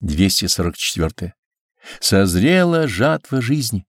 244. Созрела жатва жизни.